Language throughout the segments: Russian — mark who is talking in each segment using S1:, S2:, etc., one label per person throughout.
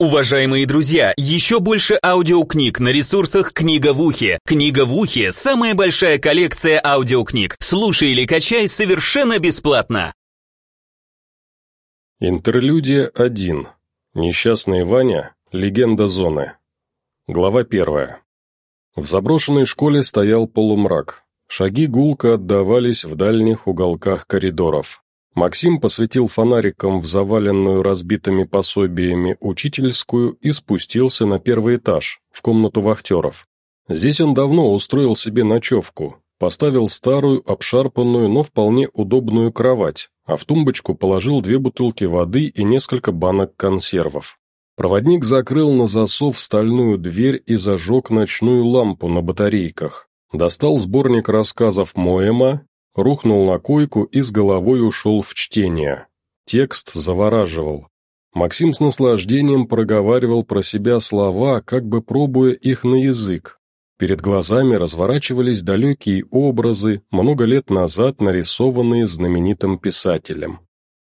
S1: Уважаемые друзья, еще больше аудиокниг на ресурсах «Книга в ухе». «Книга в ухе» — самая большая коллекция аудиокниг. Слушай или качай совершенно бесплатно.
S2: Интерлюдия 1. Несчастный Ваня. Легенда зоны. Глава первая. В заброшенной школе стоял полумрак. Шаги гулко отдавались в дальних уголках коридоров. Максим посветил фонариком в заваленную разбитыми пособиями учительскую и спустился на первый этаж, в комнату вахтеров. Здесь он давно устроил себе ночевку, поставил старую, обшарпанную, но вполне удобную кровать, а в тумбочку положил две бутылки воды и несколько банок консервов. Проводник закрыл на засов стальную дверь и зажег ночную лампу на батарейках. Достал сборник рассказов Моэма рухнул на койку и с головой ушел в чтение. Текст завораживал. Максим с наслаждением проговаривал про себя слова, как бы пробуя их на язык. Перед глазами разворачивались далекие образы, много лет назад нарисованные знаменитым писателем.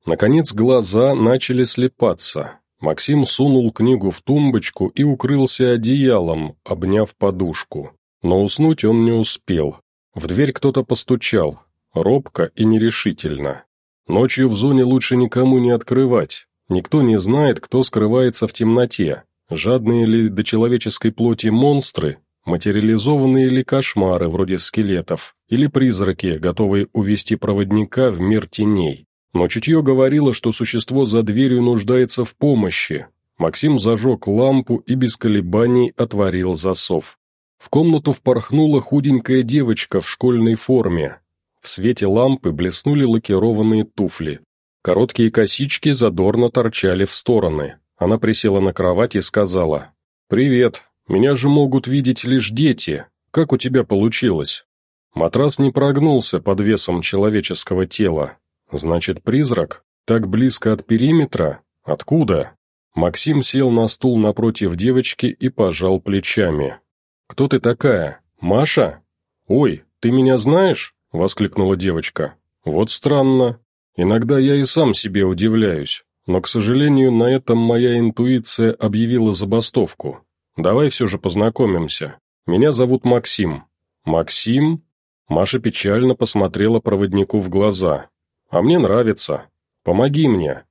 S2: Наконец глаза начали слепаться. Максим сунул книгу в тумбочку и укрылся одеялом, обняв подушку. Но уснуть он не успел. В дверь кто-то постучал. Робко и нерешительно. Ночью в зоне лучше никому не открывать. Никто не знает, кто скрывается в темноте. Жадные ли до человеческой плоти монстры, материализованные ли кошмары вроде скелетов, или призраки, готовые увести проводника в мир теней. Но чутье говорило, что существо за дверью нуждается в помощи. Максим зажег лампу и без колебаний отворил засов. В комнату впорхнула худенькая девочка в школьной форме, в свете лампы блеснули лакированные туфли. Короткие косички задорно торчали в стороны. Она присела на кровать и сказала, «Привет, меня же могут видеть лишь дети. Как у тебя получилось?» Матрас не прогнулся под весом человеческого тела. Значит, призрак? Так близко от периметра? Откуда? Максим сел на стул напротив девочки и пожал плечами. «Кто ты такая? Маша? Ой, ты меня знаешь?» — воскликнула девочка. «Вот странно. Иногда я и сам себе удивляюсь, но, к сожалению, на этом моя интуиция объявила забастовку. Давай все же познакомимся. Меня зовут Максим». «Максим?» Маша печально посмотрела проводнику в глаза. «А мне нравится. Помоги мне».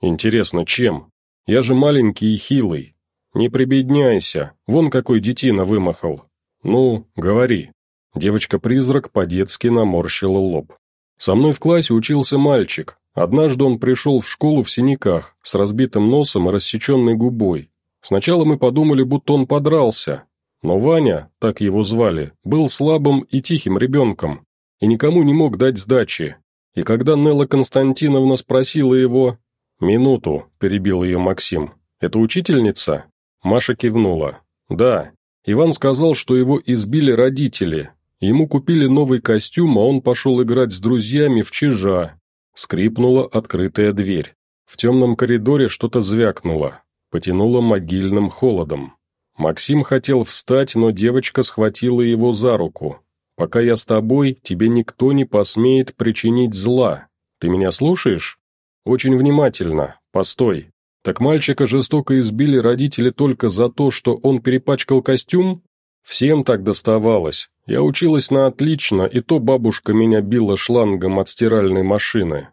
S2: «Интересно, чем? Я же маленький и хилый. Не прибедняйся, вон какой детина вымахал. Ну, говори». Девочка-призрак по-детски наморщила лоб. «Со мной в классе учился мальчик. Однажды он пришел в школу в синяках, с разбитым носом и рассеченной губой. Сначала мы подумали, будто он подрался. Но Ваня, так его звали, был слабым и тихим ребенком, и никому не мог дать сдачи. И когда Нелла Константиновна спросила его... «Минуту», — перебил ее Максим. «Это учительница?» Маша кивнула. «Да. Иван сказал, что его избили родители, Ему купили новый костюм, а он пошел играть с друзьями в чижа. Скрипнула открытая дверь. В темном коридоре что-то звякнуло. Потянуло могильным холодом. Максим хотел встать, но девочка схватила его за руку. «Пока я с тобой, тебе никто не посмеет причинить зла. Ты меня слушаешь?» «Очень внимательно. Постой. Так мальчика жестоко избили родители только за то, что он перепачкал костюм?» Всем так доставалось. Я училась на отлично, и то бабушка меня била шлангом от стиральной машины.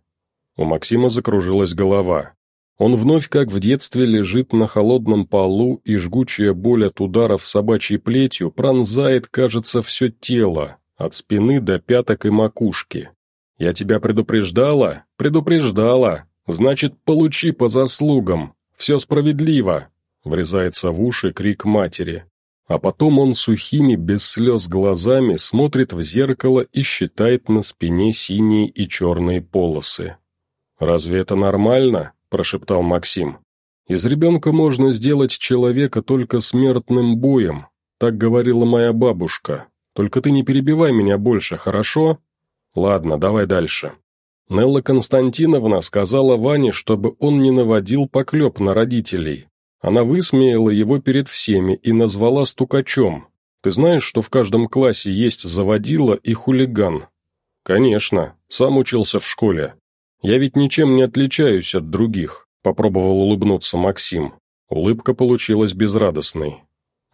S2: У Максима закружилась голова. Он вновь, как в детстве, лежит на холодном полу, и жгучая боль от ударов собачьей плетью пронзает, кажется, все тело, от спины до пяток и макушки. «Я тебя предупреждала? Предупреждала. Значит, получи по заслугам. Все справедливо!» Врезается в уши крик матери. А потом он сухими, без слез глазами смотрит в зеркало и считает на спине синие и черные полосы. «Разве это нормально?» – прошептал Максим. «Из ребенка можно сделать человека только смертным боем», – так говорила моя бабушка. «Только ты не перебивай меня больше, хорошо?» «Ладно, давай дальше». Нелла Константиновна сказала Ване, чтобы он не наводил поклеп на родителей, она высмеяла его перед всеми и назвала стукачом. Ты знаешь, что в каждом классе есть заводила и хулиган? Конечно, сам учился в школе. Я ведь ничем не отличаюсь от других, попробовал улыбнуться Максим. Улыбка получилась безрадостной.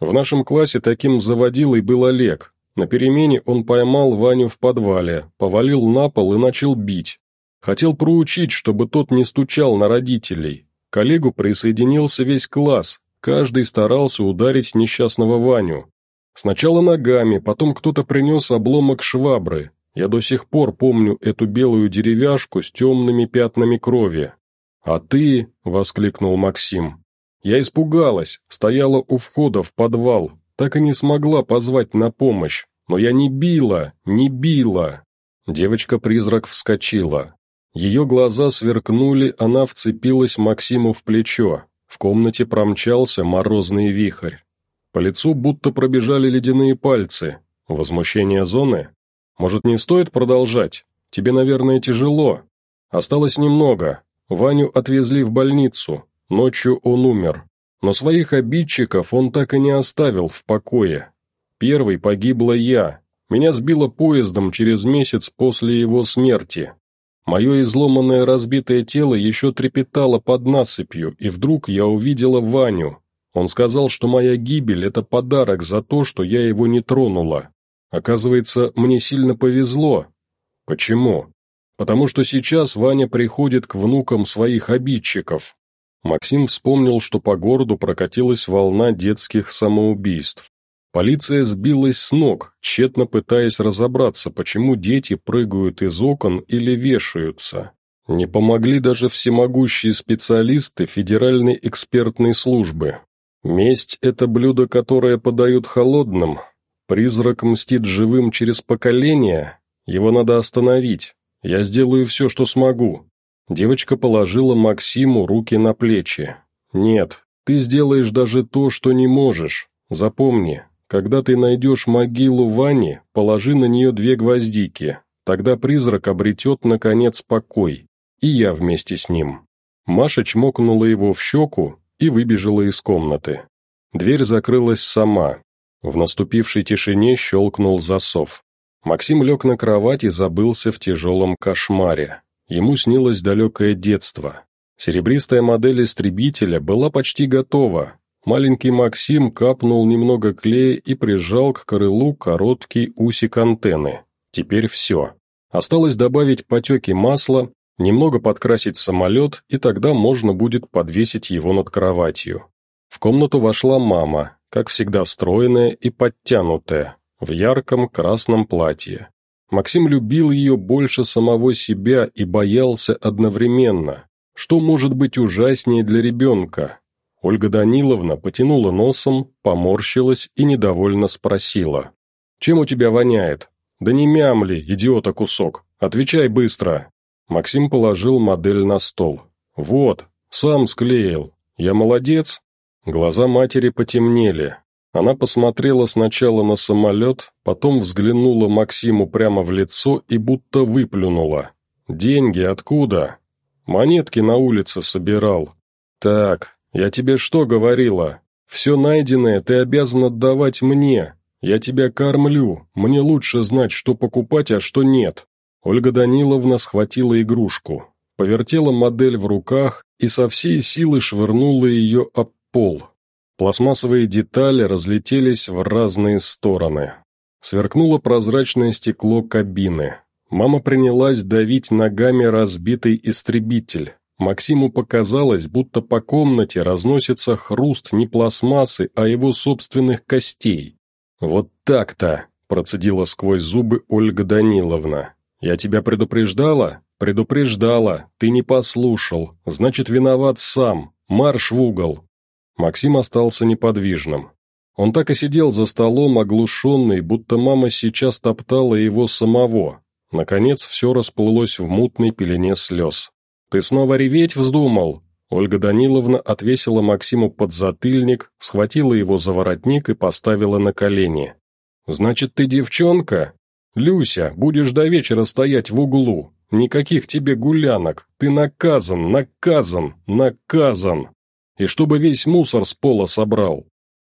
S2: В нашем классе таким заводилой был Олег. На перемене он поймал Ваню в подвале, повалил на пол и начал бить. Хотел проучить, чтобы тот не стучал на родителей. К Олегу присоединился весь класс, каждый старался ударить несчастного Ваню. Сначала ногами, потом кто-то принес обломок швабры. Я до сих пор помню эту белую деревяшку с темными пятнами крови. «А ты?» — воскликнул Максим. Я испугалась, стояла у входа в подвал, так и не смогла позвать на помощь, но я не била, не била. Девочка-призрак вскочила. Ее глаза сверкнули, она вцепилась Максиму в плечо. В комнате промчался морозный вихрь. По лицу будто пробежали ледяные пальцы. Возмущение зоны? Может, не стоит продолжать? Тебе, наверное, тяжело. Осталось немного. Ваню отвезли в больницу. Ночью он умер. Но своих обидчиков он так и не оставил в покое. Первый погибла я. Меня сбило поездом через месяц после его смерти. Мое изломанное разбитое тело еще трепетало под насыпью, и вдруг я увидела Ваню. Он сказал, что моя гибель – это подарок за то, что я его не тронула. Оказывается, мне сильно повезло. Почему? Потому что сейчас Ваня приходит к внукам своих обидчиков. Максим вспомнил, что по городу прокатилась волна детских самоубийств. Полиция сбилась с ног, тщетно пытаясь разобраться, почему дети прыгают из окон или вешаются. Не помогли даже всемогущие специалисты Федеральной экспертной службы. Месть – это блюдо, которое подают холодным. Призрак мстит живым через поколения. Его надо остановить. Я сделаю все, что смогу. Девочка положила Максиму руки на плечи. «Нет, ты сделаешь даже то, что не можешь. Запомни, когда ты найдешь могилу Вани, положи на нее две гвоздики. Тогда призрак обретет, наконец, покой. И я вместе с ним». Маша чмокнула его в щеку, и выбежала из комнаты. Дверь закрылась сама. В наступившей тишине щелкнул засов. Максим лег на кровать и забылся в тяжелом кошмаре. Ему снилось далекое детство. Серебристая модель истребителя была почти готова. Маленький Максим капнул немного клея и прижал к крылу короткий усик антенны. Теперь все. Осталось добавить потеки масла, Немного подкрасить самолет, и тогда можно будет подвесить его над кроватью. В комнату вошла мама, как всегда стройная и подтянутая, в ярком красном платье. Максим любил ее больше самого себя и боялся одновременно. Что может быть ужаснее для ребенка? Ольга Даниловна потянула носом, поморщилась и недовольно спросила. «Чем у тебя воняет?» «Да не мямли, идиота кусок! Отвечай быстро!» Максим положил модель на стол. «Вот, сам склеил. Я молодец?» Глаза матери потемнели. Она посмотрела сначала на самолет, потом взглянула Максиму прямо в лицо и будто выплюнула. «Деньги откуда?» «Монетки на улице собирал». «Так, я тебе что говорила? Все найденное ты обязан отдавать мне. Я тебя кормлю, мне лучше знать, что покупать, а что нет. Ольга Даниловна схватила игрушку, повертела модель в руках и со всей силы швырнула ее об пол. Пластмассовые детали разлетелись в разные стороны. Сверкнуло прозрачное стекло кабины. Мама принялась давить ногами разбитый истребитель. Максиму показалось, будто по комнате разносится хруст не пластмассы, а его собственных костей. «Вот так-то!» – процедила сквозь зубы Ольга Даниловна. «Я тебя предупреждала?» «Предупреждала. Ты не послушал. Значит, виноват сам. Марш в угол». Максим остался неподвижным. Он так и сидел за столом, оглушенный, будто мама сейчас топтала его самого. Наконец, все расплылось в мутной пелене слез. «Ты снова реветь вздумал?» Ольга Даниловна отвесила Максиму подзатыльник, схватила его за воротник и поставила на колени. «Значит, ты девчонка? «Люся, будешь до вечера стоять в углу. Никаких тебе гулянок. Ты наказан, наказан, наказан. И чтобы весь мусор с пола собрал».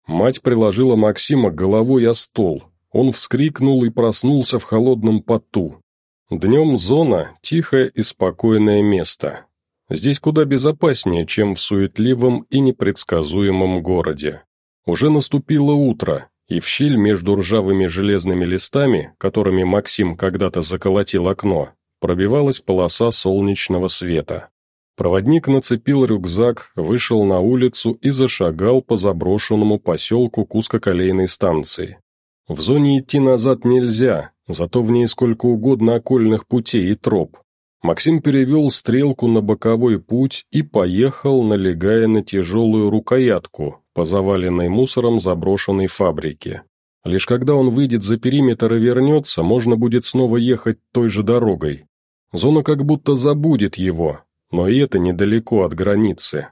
S2: Мать приложила Максима головой о стол. Он вскрикнул и проснулся в холодном поту. Днем зона – тихое и спокойное место. Здесь куда безопаснее, чем в суетливом и непредсказуемом городе. Уже наступило утро, и в щель между ржавыми железными листами, которыми Максим когда-то заколотил окно, пробивалась полоса солнечного света. Проводник нацепил рюкзак, вышел на улицу и зашагал по заброшенному поселку к узкоколейной станции. В зоне идти назад нельзя, зато в ней сколько угодно окольных путей и троп. Максим перевел стрелку на боковой путь и поехал, налегая на тяжелую рукоятку по заваленной мусором заброшенной фабрике. Лишь когда он выйдет за периметр и вернется, можно будет снова ехать той же дорогой. Зона как будто забудет его, но и это недалеко от границы.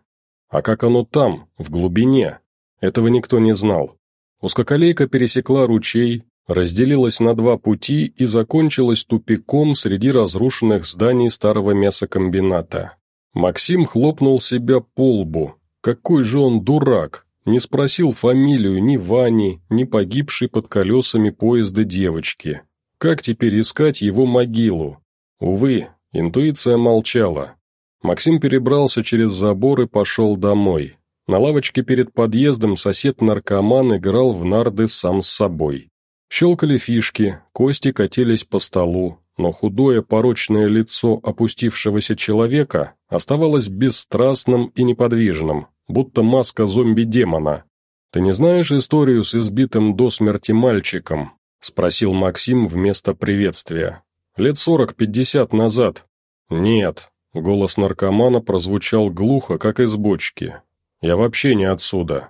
S2: А как оно там, в глубине? Этого никто не знал. Узкоколейка пересекла ручей, разделилась на два пути и закончилась тупиком среди разрушенных зданий старого мясокомбината. Максим хлопнул себя по лбу. Какой же он дурак! Не спросил фамилию ни Вани, ни погибшей под колесами поезда девочки. Как теперь искать его могилу? Увы, интуиция молчала. Максим перебрался через забор и пошел домой. На лавочке перед подъездом сосед-наркоман играл в нарды сам с собой. Щелкали фишки, кости катились по столу, но худое порочное лицо опустившегося человека оставалось бесстрастным и неподвижным, будто маска зомби-демона. «Ты не знаешь историю с избитым до смерти мальчиком?» — спросил Максим вместо приветствия. «Лет сорок-пятьдесят назад». «Нет», Голос наркомана прозвучал глухо, как из бочки. «Я вообще не отсюда».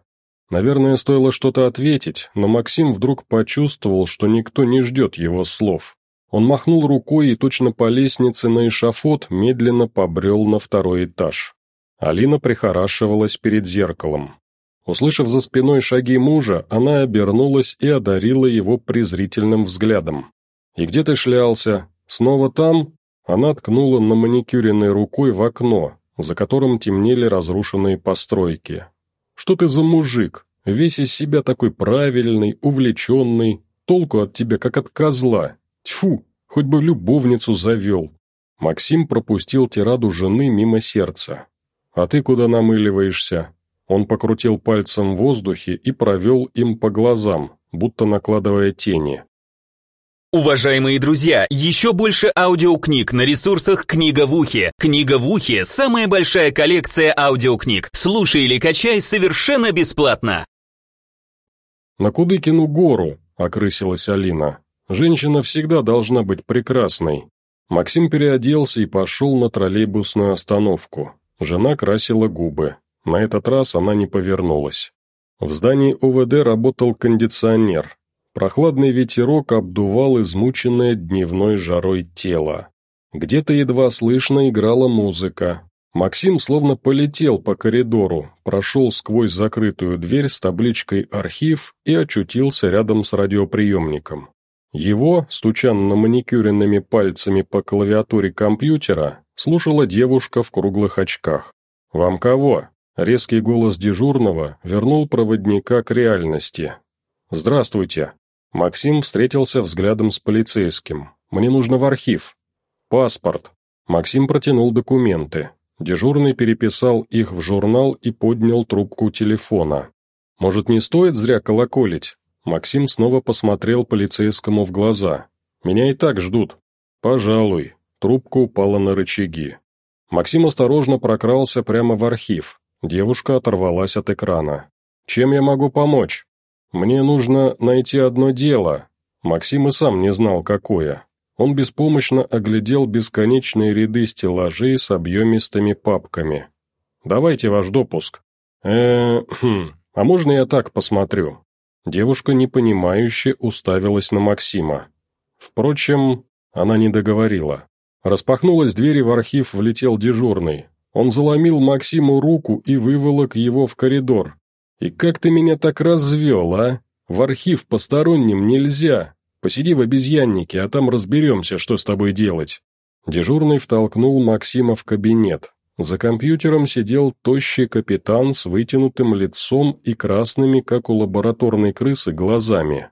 S2: Наверное, стоило что-то ответить, но Максим вдруг почувствовал, что никто не ждет его слов. Он махнул рукой и точно по лестнице на эшафот медленно побрел на второй этаж. Алина прихорашивалась перед зеркалом. Услышав за спиной шаги мужа, она обернулась и одарила его презрительным взглядом. «И где ты шлялся? Снова там?» Она ткнула на маникюренной рукой в окно, за которым темнели разрушенные постройки. «Что ты за мужик? Весь из себя такой правильный, увлеченный. Толку от тебя, как от козла. Тьфу, хоть бы любовницу завел». Максим пропустил тираду жены мимо сердца. «А ты куда намыливаешься?» Он покрутил пальцем в воздухе и провел им по глазам, будто накладывая тени.
S1: Уважаемые друзья, еще больше аудиокниг на ресурсах «Книга в ухе». «Книга в ухе» — самая большая коллекция аудиокниг. Слушай или качай совершенно бесплатно.
S2: «На Кудыкину гору», — окрысилась Алина. «Женщина всегда должна быть прекрасной». Максим переоделся и пошел на троллейбусную остановку. Жена красила губы. На этот раз она не повернулась. В здании ОВД работал кондиционер. Прохладный ветерок обдувал измученное дневной жарой тело. Где-то едва слышно играла музыка. Максим словно полетел по коридору, прошел сквозь закрытую дверь с табличкой «Архив» и очутился рядом с радиоприемником. Его, стуча на маникюренными пальцами по клавиатуре компьютера, слушала девушка в круглых очках. «Вам кого?» Резкий голос дежурного вернул проводника к реальности. «Здравствуйте. Максим встретился взглядом с полицейским. «Мне нужно в архив». «Паспорт». Максим протянул документы. Дежурный переписал их в журнал и поднял трубку телефона. «Может, не стоит зря колоколить?» Максим снова посмотрел полицейскому в глаза. «Меня и так ждут». «Пожалуй». Трубка упала на рычаги. Максим осторожно прокрался прямо в архив. Девушка оторвалась от экрана. «Чем я могу помочь?» «Мне нужно найти одно дело». Максим и сам не знал, какое. Он беспомощно оглядел бесконечные ряды стеллажей с объемистыми папками. «Давайте ваш допуск». э хм, а можно я так посмотрю?» Девушка непонимающе уставилась на Максима. Впрочем, она не договорила. Распахнулась дверь, и в архив влетел дежурный. Он заломил Максиму руку и выволок его в коридор, «И как ты меня так развел, а? В архив посторонним нельзя. Посиди в обезьяннике, а там разберемся, что с тобой делать». Дежурный втолкнул Максима в кабинет. За компьютером сидел тощий капитан с вытянутым лицом и красными, как у лабораторной крысы, глазами.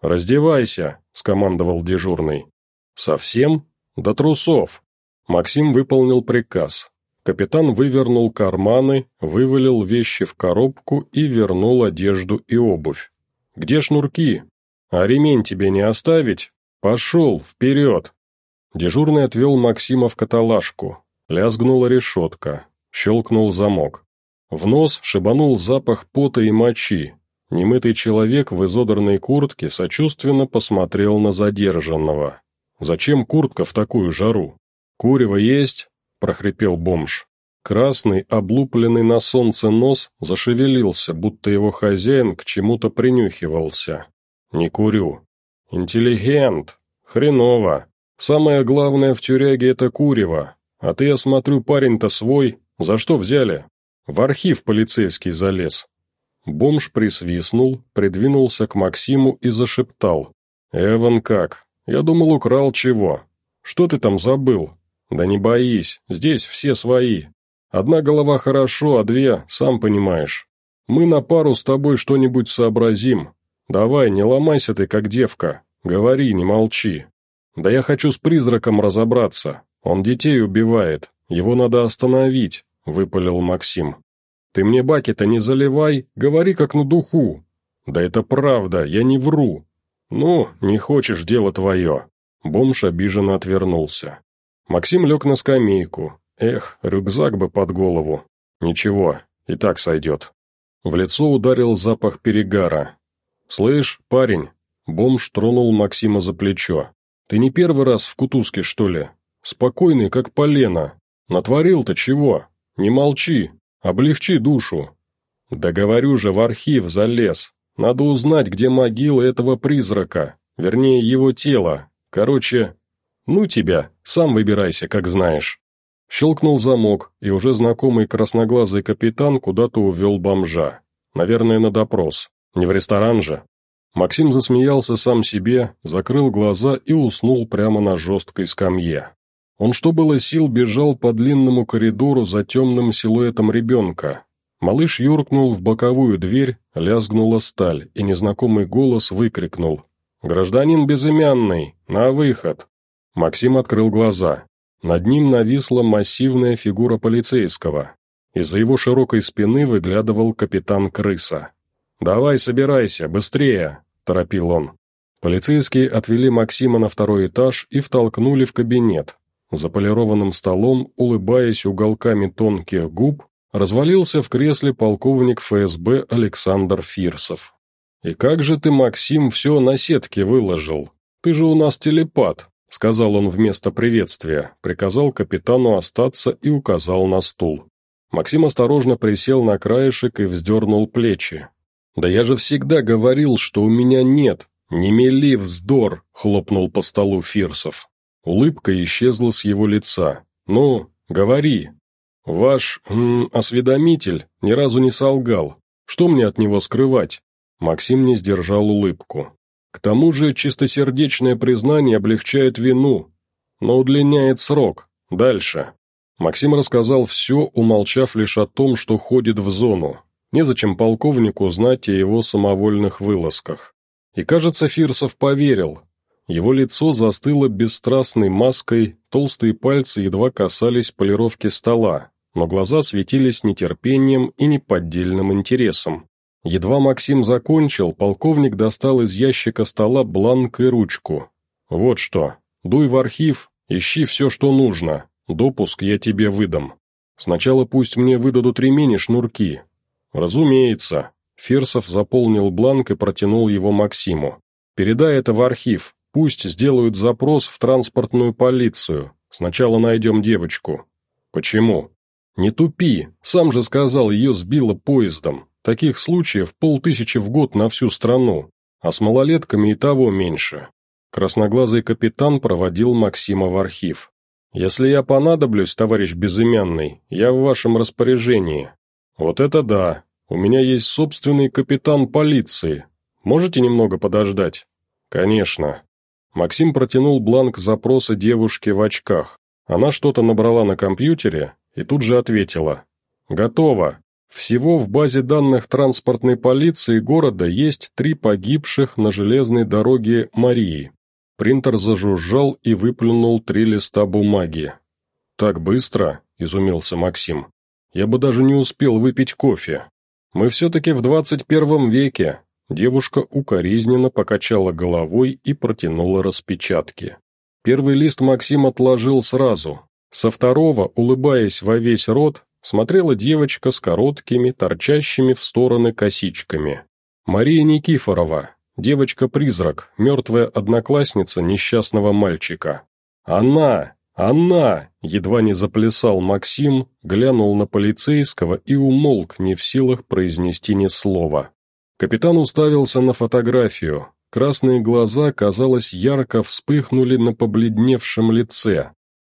S2: «Раздевайся», — скомандовал дежурный. «Совсем? До трусов». Максим выполнил приказ. Капитан вывернул карманы, вывалил вещи в коробку и вернул одежду и обувь. «Где шнурки? А ремень тебе не оставить? Пошел, вперед!» Дежурный отвел Максима в каталажку. Лязгнула решетка. Щелкнул замок. В нос шибанул запах пота и мочи. Немытый человек в изодранной куртке сочувственно посмотрел на задержанного. «Зачем куртка в такую жару? Курево есть?» – прохрипел бомж. Красный, облупленный на солнце нос зашевелился, будто его хозяин к чему-то принюхивался. «Не курю». «Интеллигент. Хреново. Самое главное в тюряге — это курево. А ты, я смотрю, парень-то свой. За что взяли?» «В архив полицейский залез». Бомж присвистнул, придвинулся к Максиму и зашептал. «Эван как? Я думал, украл чего. Что ты там забыл? Да не боись, здесь все свои. Одна голова хорошо, а две, сам понимаешь. Мы на пару с тобой что-нибудь сообразим. Давай, не ломайся ты, как девка. Говори, не молчи. Да я хочу с призраком разобраться. Он детей убивает. Его надо остановить», — выпалил Максим. «Ты мне баки-то не заливай, говори как на духу». «Да это правда, я не вру». «Ну, не хочешь, дело твое». Бомж обиженно отвернулся. Максим лег на скамейку, Эх, рюкзак бы под голову. Ничего, и так сойдет. В лицо ударил запах перегара. «Слышь, парень!» Бомж тронул Максима за плечо. «Ты не первый раз в кутузке, что ли? Спокойный, как полено. Натворил-то чего? Не молчи, облегчи душу». «Да говорю же, в архив залез. Надо узнать, где могила этого призрака, вернее, его тело. Короче, ну тебя, сам выбирайся, как знаешь». Щелкнул замок, и уже знакомый красноглазый капитан куда-то увел бомжа. Наверное, на допрос. Не в ресторан же. Максим засмеялся сам себе, закрыл глаза и уснул прямо на жесткой скамье. Он что было сил бежал по длинному коридору за темным силуэтом ребенка. Малыш юркнул в боковую дверь, лязгнула сталь, и незнакомый голос выкрикнул. «Гражданин безымянный, на выход!» Максим открыл глаза. Над ним нависла массивная фигура полицейского. Из-за его широкой спины выглядывал капитан Крыса. «Давай, собирайся, быстрее!» – торопил он. Полицейские отвели Максима на второй этаж и втолкнули в кабинет. За полированным столом, улыбаясь уголками тонких губ, развалился в кресле полковник ФСБ Александр Фирсов. «И как же ты, Максим, все на сетке выложил? Ты же у нас телепат!» — сказал он вместо приветствия, приказал капитану остаться и указал на стул. Максим осторожно присел на краешек и вздернул плечи. «Да я же всегда говорил, что у меня нет! Не мели вздор!» — хлопнул по столу Фирсов. Улыбка исчезла с его лица. «Ну, говори. Ваш м, осведомитель ни разу не солгал. Что мне от него скрывать?» Максим не сдержал улыбку. К тому же чистосердечное признание облегчает вину, но удлиняет срок. Дальше. Максим рассказал все, умолчав лишь о том, что ходит в зону. Незачем полковнику знать о его самовольных вылазках. И, кажется, Фирсов поверил. Его лицо застыло бесстрастной маской, толстые пальцы едва касались полировки стола, но глаза светились нетерпением и неподдельным интересом. Едва Максим закончил, полковник достал из ящика стола бланк и ручку. «Вот что, дуй в архив, ищи все, что нужно, допуск я тебе выдам. Сначала пусть мне выдадут ремень и шнурки». «Разумеется». Фирсов заполнил бланк и протянул его Максиму. «Передай это в архив, пусть сделают запрос в транспортную полицию. Сначала найдем девочку». «Почему?» «Не тупи, сам же сказал, ее сбило поездом. Таких случаев полтысячи в год на всю страну, а с малолетками и того меньше. Красноглазый капитан проводил Максима в архив. «Если я понадоблюсь, товарищ безымянный, я в вашем распоряжении». «Вот это да! У меня есть собственный капитан полиции. Можете немного подождать?» «Конечно». Максим протянул бланк запроса девушке в очках. Она что-то набрала на компьютере и тут же ответила. «Готово. Всего в базе данных транспортной полиции города есть три погибших на железной дороге Марии. Принтер зажужжал и выплюнул три листа бумаги. «Так быстро?» – изумился Максим. «Я бы даже не успел выпить кофе. Мы все-таки в двадцать первом веке». Девушка укоризненно покачала головой и протянула распечатки. Первый лист Максим отложил сразу. Со второго, улыбаясь во весь рот, смотрела девочка с короткими, торчащими в стороны косичками. Мария Никифорова, девочка-призрак, мертвая одноклассница несчастного мальчика. «Она! Она!» — едва не заплясал Максим, глянул на полицейского и умолк, не в силах произнести ни слова. Капитан уставился на фотографию. Красные глаза, казалось, ярко вспыхнули на побледневшем лице.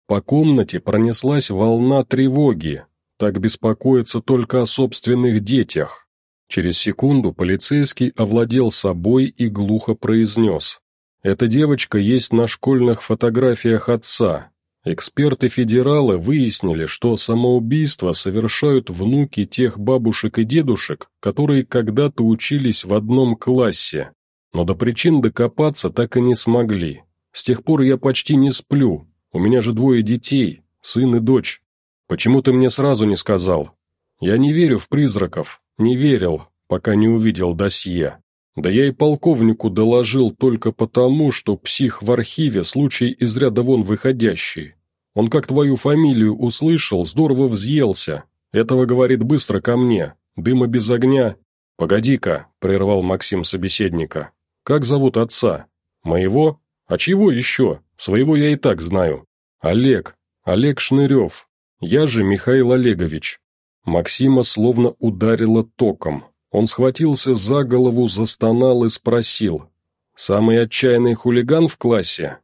S2: По комнате пронеслась волна тревоги. Так беспокоиться только о собственных детях. Через секунду полицейский овладел собой и глухо произнес. «Эта девочка есть на школьных фотографиях отца. Эксперты-федералы выяснили, что самоубийство совершают внуки тех бабушек и дедушек, которые когда-то учились в одном классе. Но до причин докопаться так и не смогли. С тех пор я почти не сплю. У меня же двое детей, сын и дочь. Почему ты мне сразу не сказал? Я не верю в призраков, не верил, пока не увидел досье. Да я и полковнику доложил только потому, что псих в архиве случай из ряда вон выходящий. Он как твою фамилию услышал, здорово взъелся. Этого, говорит, быстро ко мне. Дыма без огня. Погоди-ка, прервал Максим собеседника. Как зовут отца? Моего? А чего еще? Своего я и так знаю. Олег. Олег Шнырев. Я же Михаил Олегович. Максима словно ударило током. Он схватился за голову, застонал и спросил. «Самый отчаянный хулиган в классе?»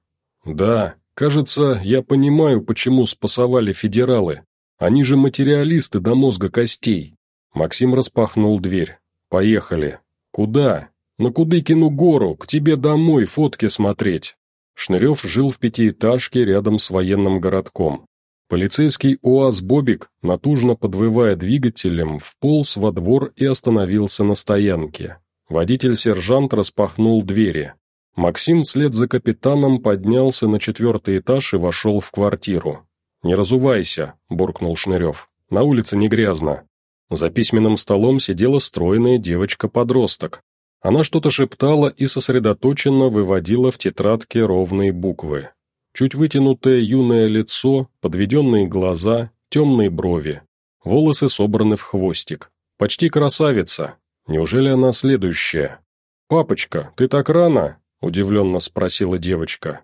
S2: «Да», Кажется, я понимаю, почему спасовали федералы. Они же материалисты до мозга костей. Максим распахнул дверь. Поехали. Куда? На Кудыкину гору, к тебе домой фотки смотреть. Шнырев жил в пятиэтажке рядом с военным городком. Полицейский УАЗ «Бобик», натужно подвывая двигателем, вполз во двор и остановился на стоянке. Водитель-сержант распахнул двери. Максим вслед за капитаном поднялся на четвертый этаж и вошел в квартиру. «Не разувайся», — буркнул Шнырев. «На улице не грязно». За письменным столом сидела стройная девочка-подросток. Она что-то шептала и сосредоточенно выводила в тетрадке ровные буквы. Чуть вытянутое юное лицо, подведенные глаза, темные брови. Волосы собраны в хвостик. Почти красавица. Неужели она следующая? «Папочка, ты так рано?» удивленно спросила девочка.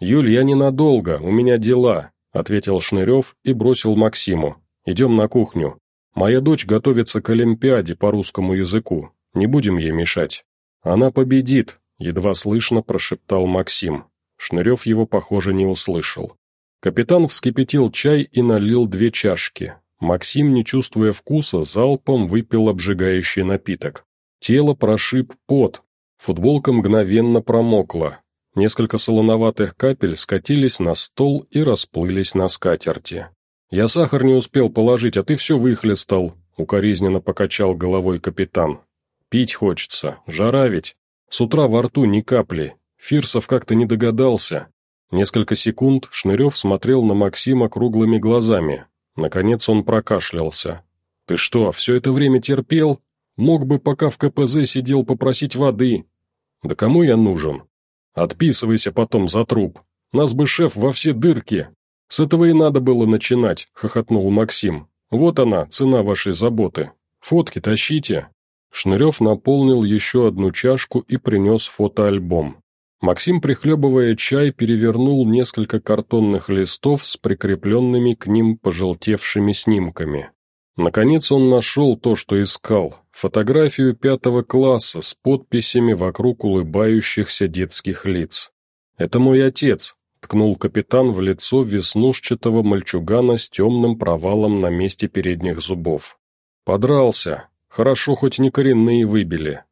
S2: «Юль, я ненадолго, у меня дела», — ответил Шнырев и бросил Максиму. «Идем на кухню. Моя дочь готовится к Олимпиаде по русскому языку. Не будем ей мешать». «Она победит», — едва слышно прошептал Максим. Шнырев его, похоже, не услышал. Капитан вскипятил чай и налил две чашки. Максим, не чувствуя вкуса, залпом выпил обжигающий напиток. Тело прошиб пот, Футболка мгновенно промокла. Несколько солоноватых капель скатились на стол и расплылись на скатерти. «Я сахар не успел положить, а ты все выхлестал», — укоризненно покачал головой капитан. «Пить хочется, жара ведь. С утра во рту ни капли. Фирсов как-то не догадался». Несколько секунд Шнырев смотрел на Максима круглыми глазами. Наконец он прокашлялся. «Ты что, все это время терпел? Мог бы, пока в КПЗ сидел, попросить воды. Да кому я нужен? Отписывайся потом за труп. Нас бы шеф во все дырки. С этого и надо было начинать, хохотнул Максим. Вот она, цена вашей заботы. Фотки тащите. Шнырев наполнил еще одну чашку и принес фотоальбом. Максим, прихлебывая чай, перевернул несколько картонных листов с прикрепленными к ним пожелтевшими снимками. Наконец он нашел то, что искал – фотографию пятого класса с подписями вокруг улыбающихся детских лиц. «Это мой отец», – ткнул капитан в лицо веснушчатого мальчугана с темным провалом на месте передних зубов. «Подрался. Хорошо, хоть не коренные выбили».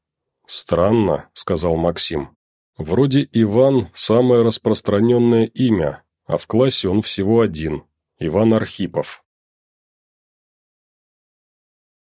S2: «Странно», – сказал Максим. «Вроде Иван – самое распространенное имя, а в классе он всего один – Иван Архипов».